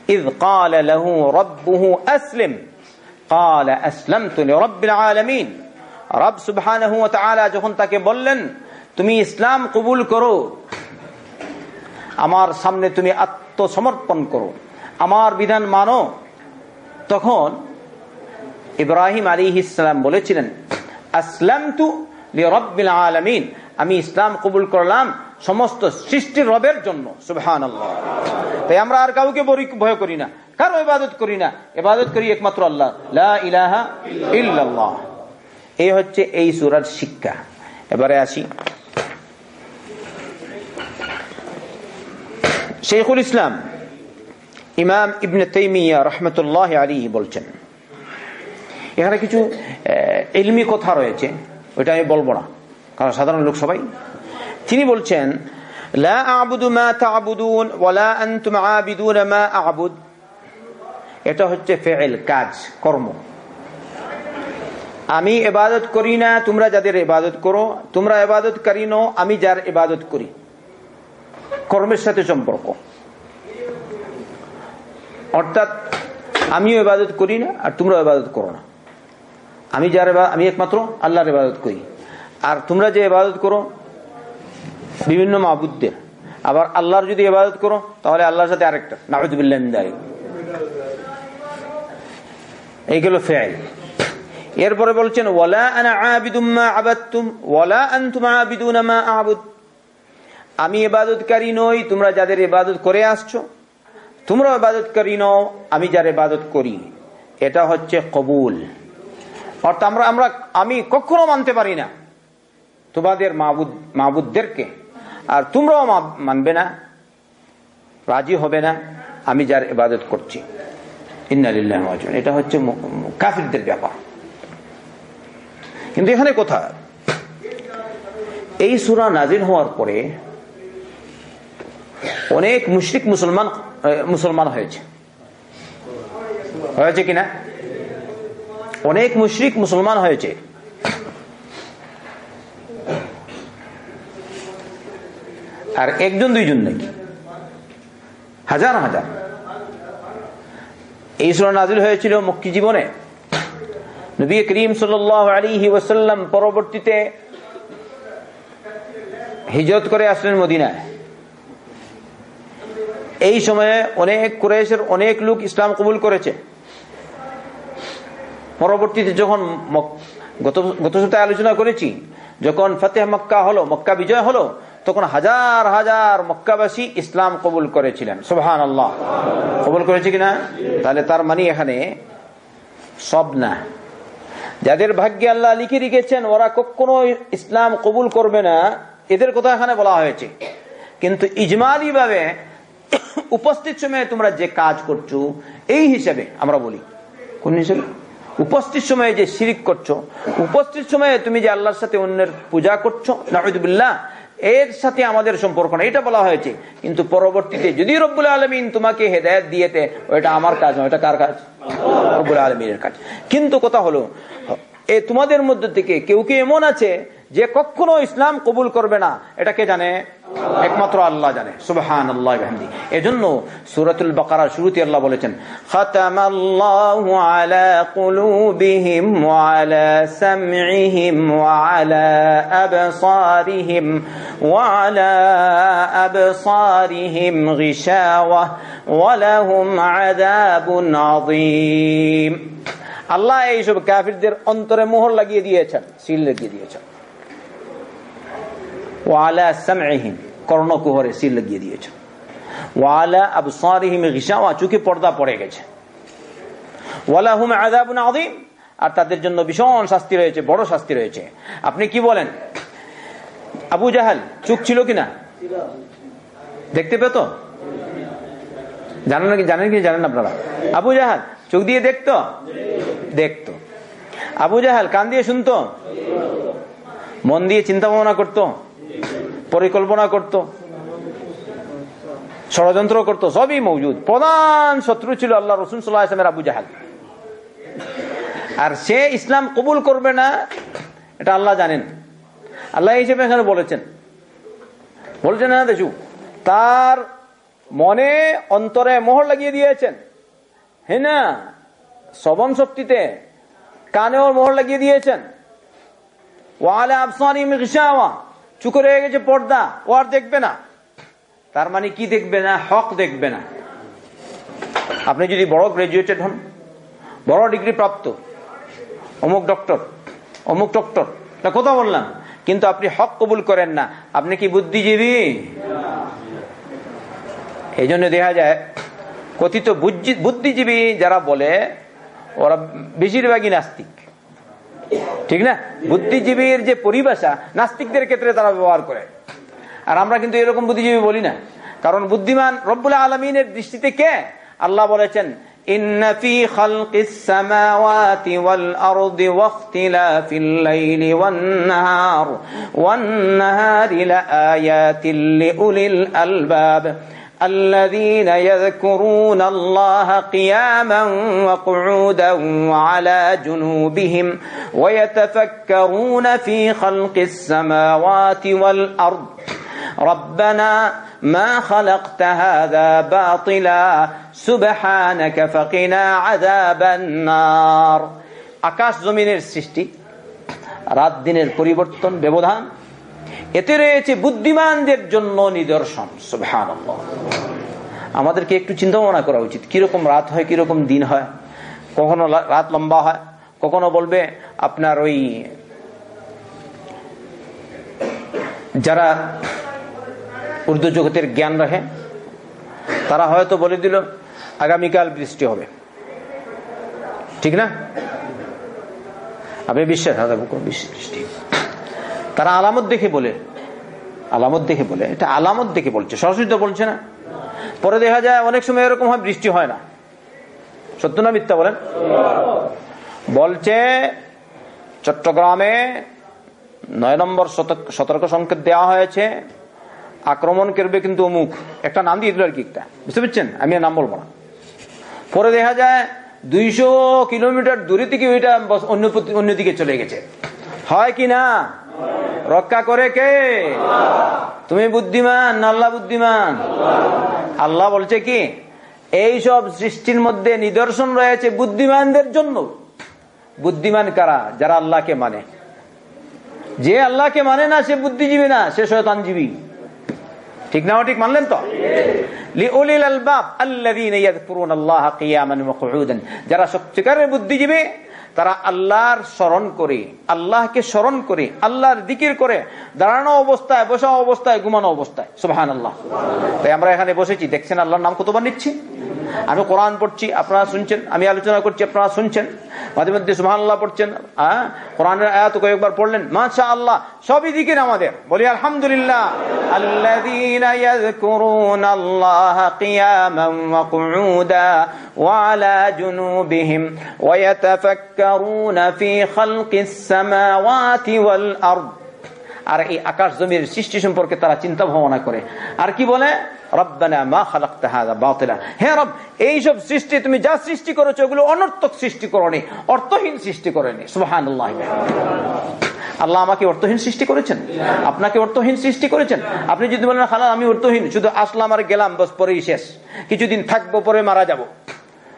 إذ قال له ربه أسلم قال أسلمت لرب العالمين রব সুবহানাহু ওয়া তাআলা যখন তাকে বললেন তুমি ইসলাম কবুল করো আমার সামনে তুমি আত্মসমর্পণ করো। আমার বিধান মানো। তখন ইব্রাহিম আলী ইসলাম বলেছিলেন আসলাম তু রব্বিল আলমিন। আমি ইসলাম কবুল করলাম সমস্ত সৃষ্টি রবের জন্য। সুবহান তাই আমরা আর কাউকে ভয় করি না, কারও ইবাদত করি না। ইবাদত করি একমাত্র আল্লাহ। ইলাহা ইল্লাল্লাহ। এই হচ্ছে এই সুরার শিক্ষা। এবারে আসি। শেখুল ইসলাম, ইমাম ইবনে তেমিয়া রহমতুল্লাহ আলী বলছেন। এখানে কিছু এলমি কথা রয়েছে, ওইটা আমি বলব না, কারণ সাধারণ লোক সবাই। তিনি বলছেন, লা আবুদু মা তাবুদুন ওয়ালা আনতুম আবিদুন মা আবুদ। এটা হচ্ছে ফেল, কাজ, কর্ম। আমি এবাদত করি না, তোমরা যাদের এবাদত করো, তোমরা এবাদত করি নো আমি যার এবাদত করি। কর্মের সাথে সম্পর্ক। অর্থাৎ আমিও এবাদত করি না, আর তোমরা এবাদত করো না। আমি যার আমি একমাত্র আল্লাহর ইবাদত করি। আর তোমরা যে ইবাদত করো, বিভিন্ন মাহবুদদের আবার আল্লাহর যদি ইবাদত করো, তাহলে আল্লাহর সাথে আরেকটা। নাহদুবিল্লাহ এইগুলো ফেল এরপরে বলছেন, ওয়ালা আনা আবিদুম্মা আবাদতুম, ওয়ালা আনতুম আবিদুনা মা আবুদ আমি এবাদতকারী নই, তোমরা যাদের এবাদত করে আসছো। তোমরা এবাদতকারী নও, আমি যার ইবাদত করি। এটা হচ্ছে কবুল। অর্থাৎ আমরা আমরা, আমি কখনো মানতে পারি না তোমাদের মাহবুদ মাহবুদদেরকে আর তোমরাও মানবে না। রাজি হবে না, আমি যার ইবাদত করছি। ইন্নালিল্লাহ এটা হচ্ছে কাফিরদের ব্যাপার। কিন্তু এখানে কথা এই সুরা নাজির হওয়ার পরে অনেক মুশরিক মুসলমান মুসলমান হয়েছে। হয়েছে কিনা? অনেক মুশরিক মুসলমান হয়েছে। আর একজন, দুইজন নাকি? হাজার হাজার। এই সুরা নাজিল হয়েছিল মুক্তি জীবনে। নবী করিম সাল আলী ওসাল্লাম পরবর্তীতে হিজরত করে আসলেন মদিনায়। এই সময়ে অনেক কুরেশের অনেক লোক ইসলাম কবুল করেছে। পরবর্তীতে যখন গত সপ্তাহে আলোচনা করেছি, যখন ফতেহ মক্কা হলো, মক্কা বিজয় হলো, তখন হাজার হাজার মক্কাবাসী ইসলাম কবুল করেছিলেন। সুবহান আল্লাহ কবুল করেছে কিনা? তাহলে তার মানে এখানে সব না। যাদের ভাগ্যে আল্লাহ লিখে রেখেছেন, ওরা কখনো ইসলাম কবুল করবে না। এদের কথা এখানে বলা হয়েছে। কিন্তু ইজমালি ভাবে উপস্থিত সময়ে তোমরা যে কাজ করছ, এই হিসেবে আমরা বলি। কোন হিসেবে? উপস্থিত সময়ে যে শিরিক করছ, উপস্থিত সময়ে তুমি যে আল্লাহর সাথে অন্যের পূজা করছ নাহিদুল্লাহ এর সাথে আমাদের সম্পর্ক না এটা বলা হয়েছে। কিন্তু পরবর্তীতে যদি রব্বুল আলমিন তোমাকে হেদায়ত দিয়েতে, ওইটা আমার কাজ নয় ওটা কার কাজ? রব্বুল আলমিনের কাজ। কিন্তু কথা হলো, এ তোমাদের মধ্যে থেকে কেউ কেউ এমন আছে যে কখনো ইসলাম কবুল করবে না এটাকে জানে? একমাত্র আল্লাহ জানে। সুবহান আল্লাহ এজন্য সুরাতুল বাকারা শুরুতে আল্লাহ বলেছেন আল্লাহ এইসব কাফিরদের অন্তরে মোহর লাগিয়ে দিয়েছেন, সিল লাগিয়ে দিয়েছেন। ওয়ালা সামহিম কর্ণকুহরে সিল লাগিয়ে দিয়েছেন ওয়ালা আবসারিহিম গিশাওয়া চোখে পর্দা পড়ে গেছে। ওয়ালা হুম আযাবুন আযীম আর তাদের জন্য ভীষণ শাস্তি রয়েছে, বড় শাস্তি রয়েছে। আপনি কি বলেন? আবু জাহাল, চোখ ছিল কিনা? দেখতে পেত? জানেন নাকি? জানেন কি? জানেন আপনারা? আবু জাহাল, চোখ দিয়ে দেখতো? দেখতো। আবু জাহাল, কান দিয়ে শুনতো? মন দিয়ে চিন্তা ভাবনা করতো? পরিকল্পনা করত, ষড়যন্ত্র করত, সবই মৌজুদ। প্রধান শত্রু ছিল আল্লাহ রসুন সাল্লাহামের আবু জাহাল। আর সে ইসলাম কবুল করবে না, এটা আল্লাহ জানেন। আল্লাহ হিসেবে এখানে বলেছেন। বলছেন না দেখু তার মনে, অন্তরে মোহর লাগিয়ে দিয়েছেন। হ্যাঁ না? শ্রবণ শক্তিতে কানেও মোহর লাগিয়ে দিয়েছেন। ওয়ালে আফসানি মিশাওয়া চুকো রয়ে গেছে পর্দা, ও আর দেখবে না। তার মানে কি দেখবে না? হক দেখবে না। আপনি যদি বড় গ্রাজুয়েটেড হন, বড় ডিগ্রি প্রাপ্ত, অমুক ডক্টর অমুক ডক্টর না কথা বললাম, কিন্তু আপনি হক কবুল করেন না, আপনি কি বুদ্ধিজীবী? এই জন্য দেখা যায়, কথিত বুদ্ধিজীবী যারা বলে, ওরা বেশিরভাগই নাস্তিক। ঠিক না বুদ্ধিজীবীর যে পরিভাষা নাস্তিকদের ক্ষেত্রে তারা ব্যবহার করে আর আমরা কিন্তু এরকম বুদ্ধিজীবী বলি না কারণ বুদ্ধিমান রব্বুল আলমিনের দৃষ্টিতে কে আল্লাহ বলেছেন إن في خلق السماوات والأرض واختلاف الليل والنهار والنهار لآيات لأولي الألباب الذين يذكرون الله قياما وقعودا وعلى جنوبهم ويتفكرون في خلق السماوات والأرض ربنا ما خلقت هذا باطلا سبحانك فقنا عذاب النار আকাশ জমিনের সৃষ্টি রাত দিনের পরিবর্তন ব্যবধান এতে রয়েছে বুদ্ধিমানদের জন্য নিদর্শন আমাদেরকে একটু চিন্তা ভাবনা করা উচিত, কীরকম রাত হয়, কীরকম দিন হয়, কখনো রাত লম্বা হয়, কখনো বলবে আপনার ওই যারা উর্দু জগতের জ্ঞান রাখে, তারা হয়তো বলে দিল, আগামীকাল বৃষ্টি হবে। ঠিক না? আপনি বিশ্বাস বৃষ্টি। তারা আলামত দেখে বলে। আলামত দেখে বলে। এটা আলামত দেখে বলছে। সরাসরি তো বলছে না। পরে দেখা যায় অনেক সময় এরকম হয়, বৃষ্টি হয় না। সত্য না মিথ্যা বলেন? বলছে, চট্টগ্রামে নয় নম্বর সতর্ক সংকেত দেওয়া হয়েছে। আক্রমণ করবে কিন্তু অমুক। একটা নাম দিয়ে দিল আর কি একটা। বুঝতে পারছেন? আমি আর নাম বলব না। পরে দেখা যায় দুইশো কিলোমিটার দূরে থেকে ওইটা অন্য অন্যদিকে চলে গেছে। হয় কি না? রক্ষা করে কে? তুমি বুদ্ধিমান আল্লাহ বুদ্ধিমান? আল্লাহ বলছে কি, এই সব সৃষ্টির মধ্যে নিদর্শন রয়েছে বুদ্ধিমানদের জন্য। বুদ্ধিমান কারা? যারা আল্লাহকে মানে। যে আল্লাহকে মানে না, সে বুদ্ধিজীবী না, সে শয়তানজীবী। ঠিক না ঠিক মানলেন তো? যারা সত্যিকারের বুদ্ধিজীবী তারা আল্লাহর স্মরণ করে, আল্লাহকে স্মরণ করে, আল্লাহর দিকির করে দাঁড়ানো অবস্থায়, বসা অবস্থায়, ঘুমানো অবস্থায়। সুবাহান আল্লাহ তাই আমরা এখানে বসেছি। দেখছেন আল্লাহর নাম কতবার নিচ্ছি? আমি কোরআন পড়ছি, আপনারা শুনছেন। আমি আলোচনা করছি, আপনারা শুনছেন। মাঝে মধ্যে সুহান আল্লাহ পড়ছেন। হ্যাঁ? কোরআনের আয়াত কয়েকবার পড়লেন। মাশা আল্লাহ সবই দিকের আমাদের। বলি, আলহামদুলিল্লাহ। আল্লাহ ওয়া ইয়াতাফাক্কারুনা ফি খালকিস সামাওয়াতি ওয়াল আরদ আর এই আকাশ জমির সৃষ্টি সম্পর্কে তারা চিন্তা ভাবনা করে। আর কি বলে? আপনাকে অর্থহীন সৃষ্টি করেছেন? আপনি যদি বলেন খালা আমি অর্থহীন, শুধু আসলাম আর গেলাম, বস, পরেই শেষ। কিছুদিন থাকব, পরে মারা যাব।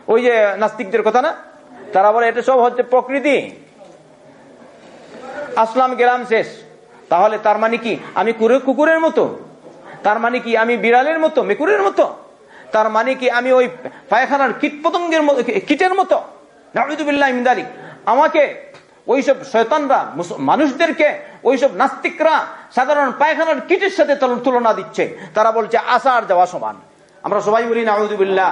ওই যে নাস্তিকদের কথা না? তারা বলে, এটা সব হচ্ছে প্রকৃতি। আসলাম, গেলাম, শেষ। তাহলে তার মানে কি? আমি কুকুরের মতো? তার মানে কি আমি বিড়ালের মতো? মেকুরের মতো? তার মানে কি আমি ওই পায়খানার কীট পতঙ্গের মতো কীটের মতো? ইমদারি আমাকে ওইসব শয়তানরা মানুষদেরকে ওইসব নাস্তিকরা সাধারণ পায়খানার কীটের সাথে তুলনা দিচ্ছে। তারা বলছে আসা আর যাওয়া সমান। আমরা সবাই বলি না নাউদুবিল্লাহ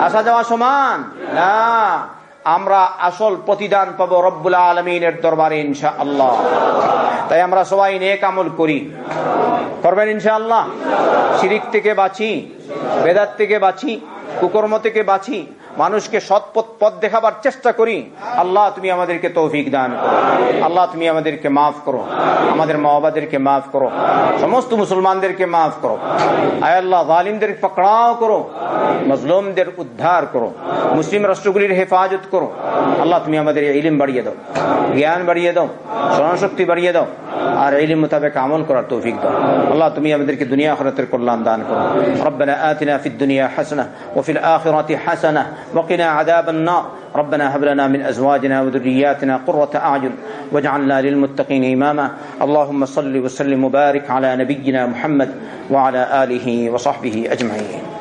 আসা যাওয়া সমান? না। আমরা আসল প্রতিদান পাবো রব্বুল আলমিনের দরবারে ইনশা আল্লাহ তাই আমরা সবাই নেক আমল করি। করবেন ইনশা আল্লাহ শিরিক থেকে বাঁচি বেদার থেকে বাঁচি, কুকর্ম থেকে বাঁচি মানুষকে সৎ পথ দেখাবার চেষ্টা করি আল্লাহ তুমি আমাদেরকে তৌফিক দান করো আল্লাহ তুমি আমাদেরকে মাফ করো আমাদের মা বাবাদেরকে মাফ করো সমস্ত মুসলমানদেরকে মাফ করো আয় আল্লাহ জালিমদের পকড়াও করো মজলুমদের উদ্ধার করো মুসলিম রাষ্ট্রগুলির হেফাজত করো আল্লাহ তুমি আমাদের ইলিম বাড়িয়ে দাও জ্ঞান বাড়িয়ে দাও স্মরণশক্তি বাড়িয়ে দাও আর এই মোতাবেক আমল করার তৌফিক দাও আল্লাহ তুমি আমাদেরকে দুনিয়া আখরাতের কল্যাণ দান করো ربنا آتنا في الدنيا حسنة وفي الآخرة حسنة وقنا عذاب النار. ربنا هب لنا من أزواجنا وذرياتنا قرة أعين واجعلنا للمتقين إماما. اللهم صل وسلم وبارك على نبينا محمد وعلى آله وصحبه أجمعين.